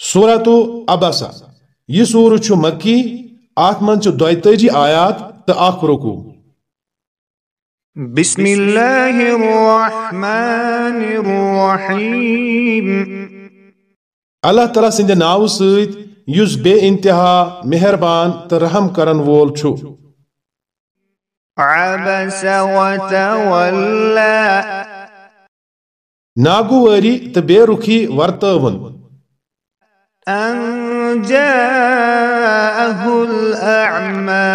سورت ابسا یہ سور چھ مکی ات من دتجی آیات تو اخ رکو. بسم اللہ الرحمن الرحیم. اللہ تعالیٰ سند ناو ست یس بے انتہا مہربان تو رحم کرن وول چھو. عبس وتولى ناگواری تو بے رخی ورتون أن جاءه الأعمى.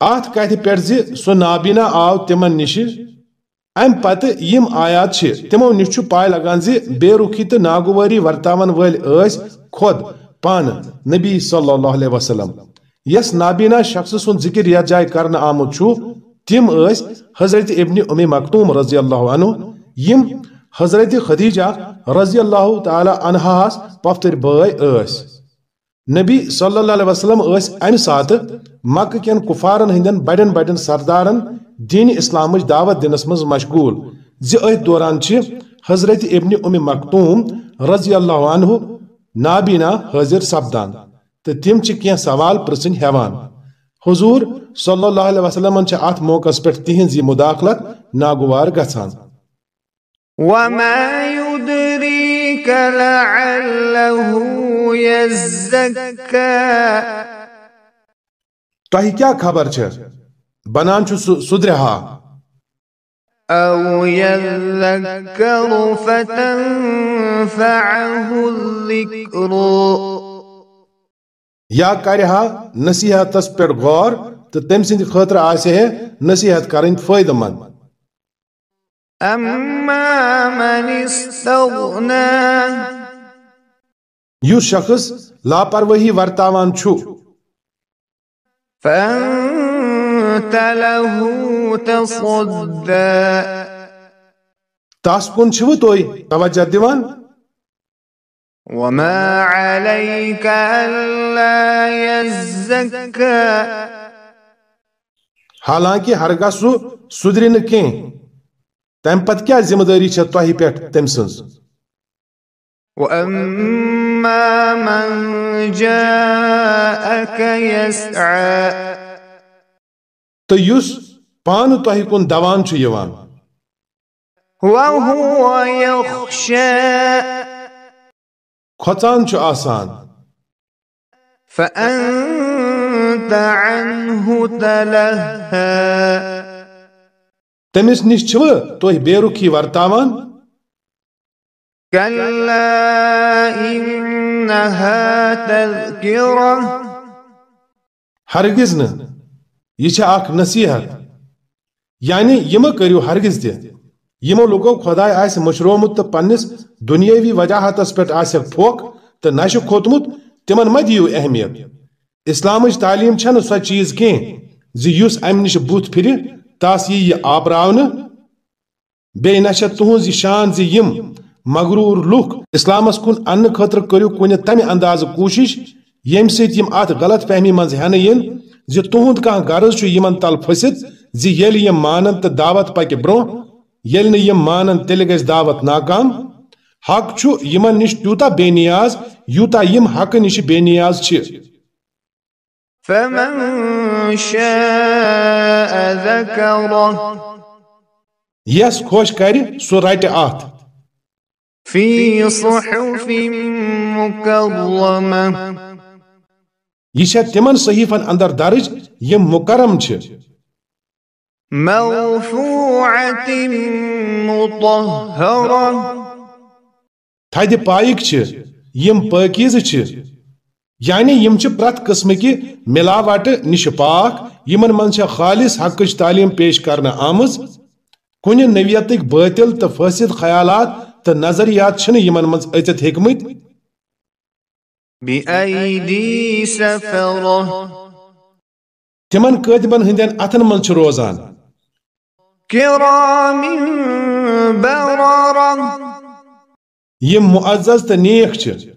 ات کتھ پہ سہ نابینا آو تمن نش ام پتہ یم آیات چھ، تمو نش پائے لگان زی بے رخی تو ناگواری ورتاون ول اس خود پان نبی صلی اللہ علیہ وسلم۔ یس نابینا شخص سن ذکر یت جائے کرنا آمت چھو تم اس حضرت ابن ام مکتوم رضی اللہ عنہ، یم حضرت خدیجہ رضی اللہ تعالی عنہ پفتر بھائی اس نبی صلی اللہ علیہ وسلم اس ام سات مکہ کین کفارن ہندن بڑن بڑن سردارن دین اسلام دعوت دنس مز مشغول زی ایت دوران چھ حضرت ابن ام مکتوم رضی اللہ عنہ نابینا حاضر سپدان تو تم چھ کیا سوال پرسن ہیوان۔ حضور صلی اللہ علیہ وسلم چھ ات موقع پہ تہذ مداخلت ناگوار گژھان۔ وما يدريك لعله يزكى تۄہہِ کیٛاہ خبر چھےٚ؟ بنان چھُ سُہ سُدرِہا۔ أو يذكر فتنفعه الذكر یا کرِہا نصیحتس پٮ۪ٹھ غور تہٕ تٔمۍ سٕنٛدِ خٲطرٕ آسہِ ہے نصیحت کرٕنۍ فٲیدٕ منٛد۔ أما من استغنى یُس شخص لاپروٲہی ورتاوان چھُ۔ فأنت له تصدى تس کُن چھِوٕ تُہۍ توجہ دِوان وما عليك ألا يزكى حالانکہِ ہرگاہ سُہ سُدرِ نہٕ کینٛہہ تم پت کیا ذمہ داری چھ توہی پیٹھ تم سنز. واما من جاءك يسعى تو یس پان توہی کن دوان چھ یوان. وهو يخشى کھوژان چھ آسان. فانت عنه تلهى تٔمِس نِش چھِوٕ تُہۍ بے رُخی ورتاوان؟ ہرگز نہٕ یہِ اکھ نصیحت۔ یعنی یہِ مہ کٔرِو ہرگز تہِ یِمو لوٗکو خۄداے آسہِ مٔشرومُت تہٕ پننِس دُنیٲوی وجاہتس پٮ۪ٹھ آسٮ۪کھ پھۄکھ تہٕ نشہِ کھوٚتمُت تِمن مہ دِیِو اہمیت۔ اسلامٕچ تعلیٖم چھنہٕ سۄ چیٖز کینٛہہ زِ یُس امہِ نِش بُتھ پھِرِ تس یی یہِ آبراونہٕ بیٚیہِ نہ چھےٚ تُہنٛز یہِ شان زِ یِم مغروٗر لُکھ اسلامس کُن اننہٕ خٲطرٕ کٔرِو کُنہِ تمہِ اندازٕ کوٗشش ییٚمہِ سۭتۍ یِم اتھ غلط فہمی منٛز ہٮ۪نہٕ یِن زِ تُہنٛد کانٛہہ غرض چھُ یِمن تل پھٔسِتھ زِ ییٚلہِ یِم مانن تہٕ دعوت پکہِ برٛونٛہہ ییٚلہِ نہٕ یِم مانن تیٚلہِ گژھِ دعوت ناکام۔ حق چھُ یِمن نِش تیوٗتاہ بے نیاز یوٗتاہ یِم حقہٕ نِش بے نیاز چھِ فمن شاء ذكره خۄش کرِ سُہ رٹہِ اتھ۔ في صحف مكرمة چھےٚ تِمن صحیفن اندر درج یِم مکرم چھِ؟ مرفوعة مطهرة تھدِ پایِک چھِ یِم پٲکیٖزٕ چھِ۔ یعنی یِم چھِ پرٛٮ۪تھ قٕسمٕکہِ مِلاوٹہٕ نِشہِ پاک یِمن چھےٚ خالص حقٕچ تعلیٖم پیش کرنہٕ آمٕژ کُنہِ نویتٕکۍ بٲتِل تہٕ فٲصد خیالات تہٕ نظریات چھِنہٕ یِمن ہیٚکمٕتۍ بأيدي سفرة تِمن کٲتِبن ہٕنٛدٮ۪ن اتھن منٛز چھِ روزان یِم معزز تہٕ نیک چھِ۔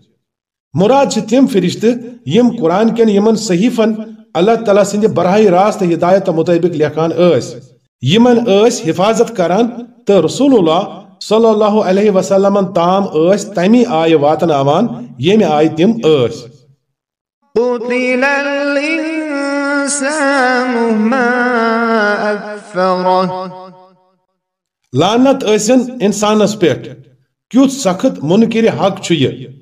مراد چھِ تِم فرشتہٕ یِم قرآن کٮ۪ن یِمن صحیفن اللہ تعالیٰ سٕنٛدِ براہ راست ہدایت مطٲبق لیکھان ٲسۍ یِمن ٲسۍ حفاظت کران تہٕ رسول اللہ صلی اللہ علیہ وسلم تام اس تمی آئی واتن آوان یم آئی تم اس قتل الإنسان ما أكفره۔ لانت اسن انسانس پیٹھ۔ کیت سخت منکر حق چھ یہ۔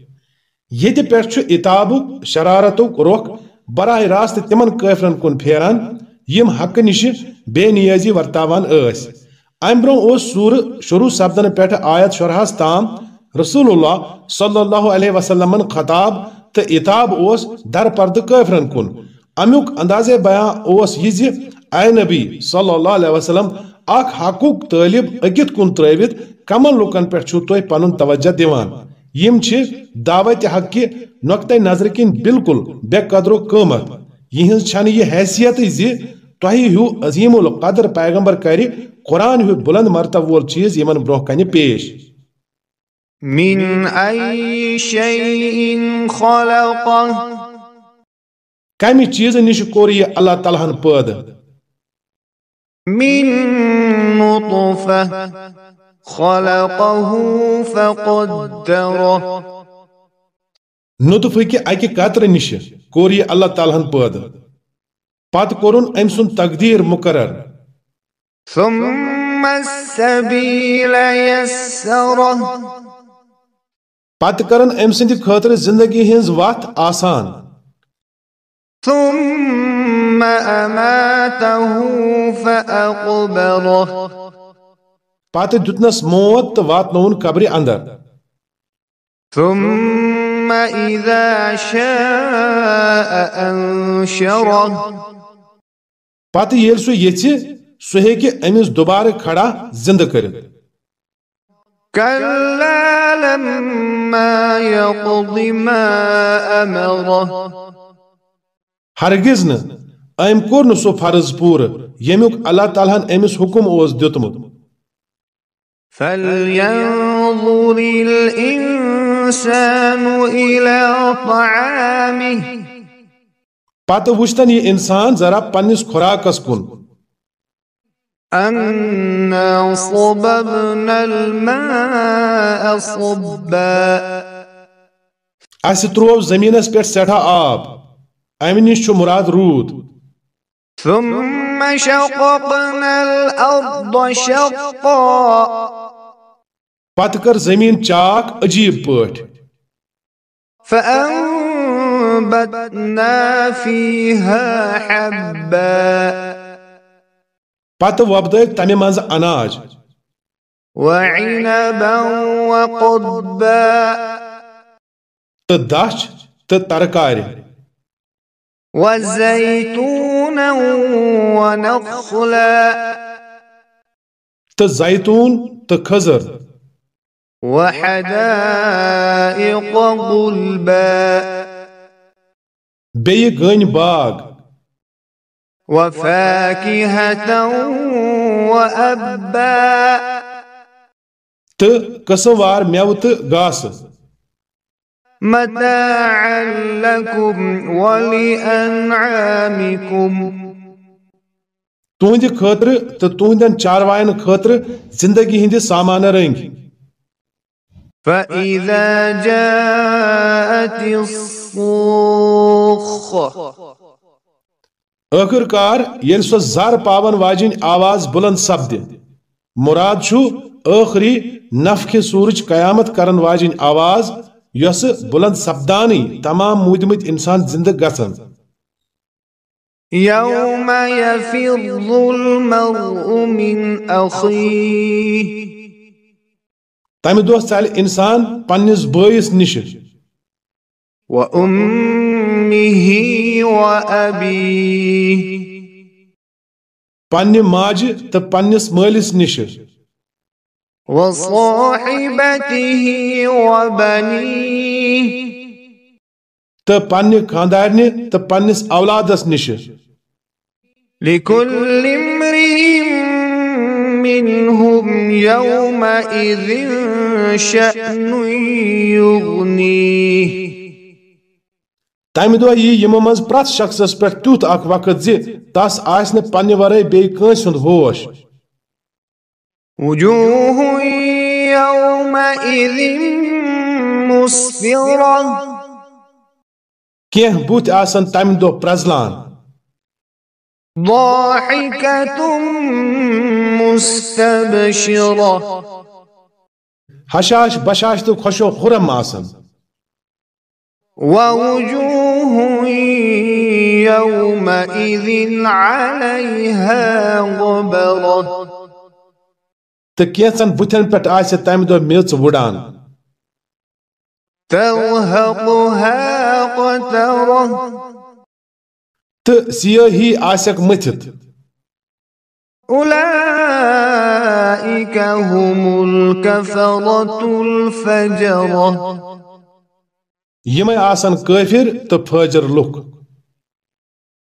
یہ پیٹھ چھ اتابک شرارتک رخ براہ راست تمن کافرن کن پھیران، یم حق نش بے نیازی ورتاوان اس ام برو اس سور شروع سپدن پیٹھ آیت شرحس تام رسول اللہ صلی اللہ علیہ وسلم خطاب تو اتاب اس در پرد کافرن کن۔ امیک انداز بیان اس یہ زی اے نبی صلی اللہ علیہ وسلم اخ حقوق طالب اکت کن تروت کمن لوکن پہ تھی پن توجہ دیوان یم چھ دعوت حق کہ نقطۂ نظر کن بالکل بے قدر و قیمت۔ یہنز چھن یہ حیثیت زی تۄہہِ ہیوٗ عظیٖم القدر پیغمبر کرِ قرآن ہیوٗ بلند مرتبہ وول چیٖز یِمن برونٛہہ کنہِ پیش۔ من خلقه کمہِ چیٖزٕ نِش کوٚر یہِ اللہ تعالیٰ ہن من نطفة خلقه فقدره. نُطفہٕ اکہِ قطرٕ نِش کوٚر یہِ اللہ تعالیٰ ہن پٲدٕ پتہٕ کوٚرُن أمۍ سُنٛد تقدیٖر مُقرر۔ پتہٕ کرن أمۍ سٕنٛدِ خٲطرٕ زندگی ہٕنٛز وتھ آسان۔ ثم أماته فأقبره پتہٕ دیُتنس موت تہٕ واتنووُن قبرِ انٛدر۔ ثم إذا شاء أنشره پتہٕ ییٚلہِ سُہ یژھِ سُہ ہیٚکہِ أمِس دُبارٕ کھڑا زِنٛدٕ کٔرِتھ كلا لما يقض ما أمره ہرگز نہٕ أمۍ کوٚر نہٕ سُہ فرض پوٗرٕ ییٚمیُک اللہ تعالیٰ ہن أمِس حُکم اوس دیُتمُت۔ فلينظر الإنسان إلى طعامه. پتہٕ وٕچھتن یہِ اِنسان ذرا پننِس خوراکس کُن۔ أنا صببنا الماء صبا. اسہِ تروو زٔمیٖنس پٮ۪ٹھ سٮ۪ٹھاہ آب۔ امہِ نِش چھُ مُراد روٗد۔ ثم شققنا الأرض شقا پتہٕ کٔر زٔمیٖن چاک عجیٖب پٲٹھۍ۔ فأنبتنا فيها حبا. پتہٕ وۄپدٲوۍ تمہِ منٛزٕ اناج۔ وعنبا وقضبا. تہٕ دچھ تہٕ ترکارِ۔ وزيتونا ونخلا. تزيتون تكزر وحدائق غلبا بيغن باغ. وفاكهة وأبا. تكسوار ميوت غاس متاعا لكم ولأنعامكم تُہنٛدِ خٲطرٕ تہٕ تُہنٛدٮ۪ن چاروایَن خٲطرٕ زندگی ہٕنٛدِ سامانہٕ رٔنگۍ فإذا جاءت الصخة ٲخٕر کار ییٚلہِ سۄ زر پاون واجِنۍ آواز بُلند سپدِ۔ مُراد چھُ ٲخری نفخِ سوٗرٕچ قیامت کرن واجِنۍ آواز یۄسہٕ بُلند سپدانٕے تمام موٗدمٕتۍ اِنسان زِنٛدٕ گژھن۔ يوم يفر المرء من أخيه تمہِ دۄہ ژلہِ اِنسان پننِس بٲیِس نِشہِ وأمه وأبيه پننہِ ماجہِ تہٕ پننِس مٲلِس نِشہِ وصاحبته وبنيه. پننہِ خاندارنہِ تہٕ پننِس اولادس نِشہِ۔ لكل امرئ منهم يومئذ شأن يغنيه. تمہِ دۄہ یی یِمو منٛز پرٛٮ۪تھ شخصس پٮ۪ٹھ تیُتھ اکھ وقت زِ تس آسہِ نہٕ پننہِ ورٲے بیٚیہِ کٲنٛسہِ ہُنٛد ہوش۔ وجوه يومئذ مسفرة. بُتھ آسن تمہِ دۄہ پرزلان ضاحكة مستبشرة. حشاش بشاش تہٕ خۄشو خُرم آسن. ووجوه يومئذ عليها غبرة. تہٕ کینٛژن بُتھٮ۪ن پٮ۪ٹھ آسہِ تمہِ دۄہ میژ وُڑان ترهقها قترة تہٕ سیٲہی آسٮ۪کھ مٔتھِتھ۔ أولئك هم الكفرة الفجرة۔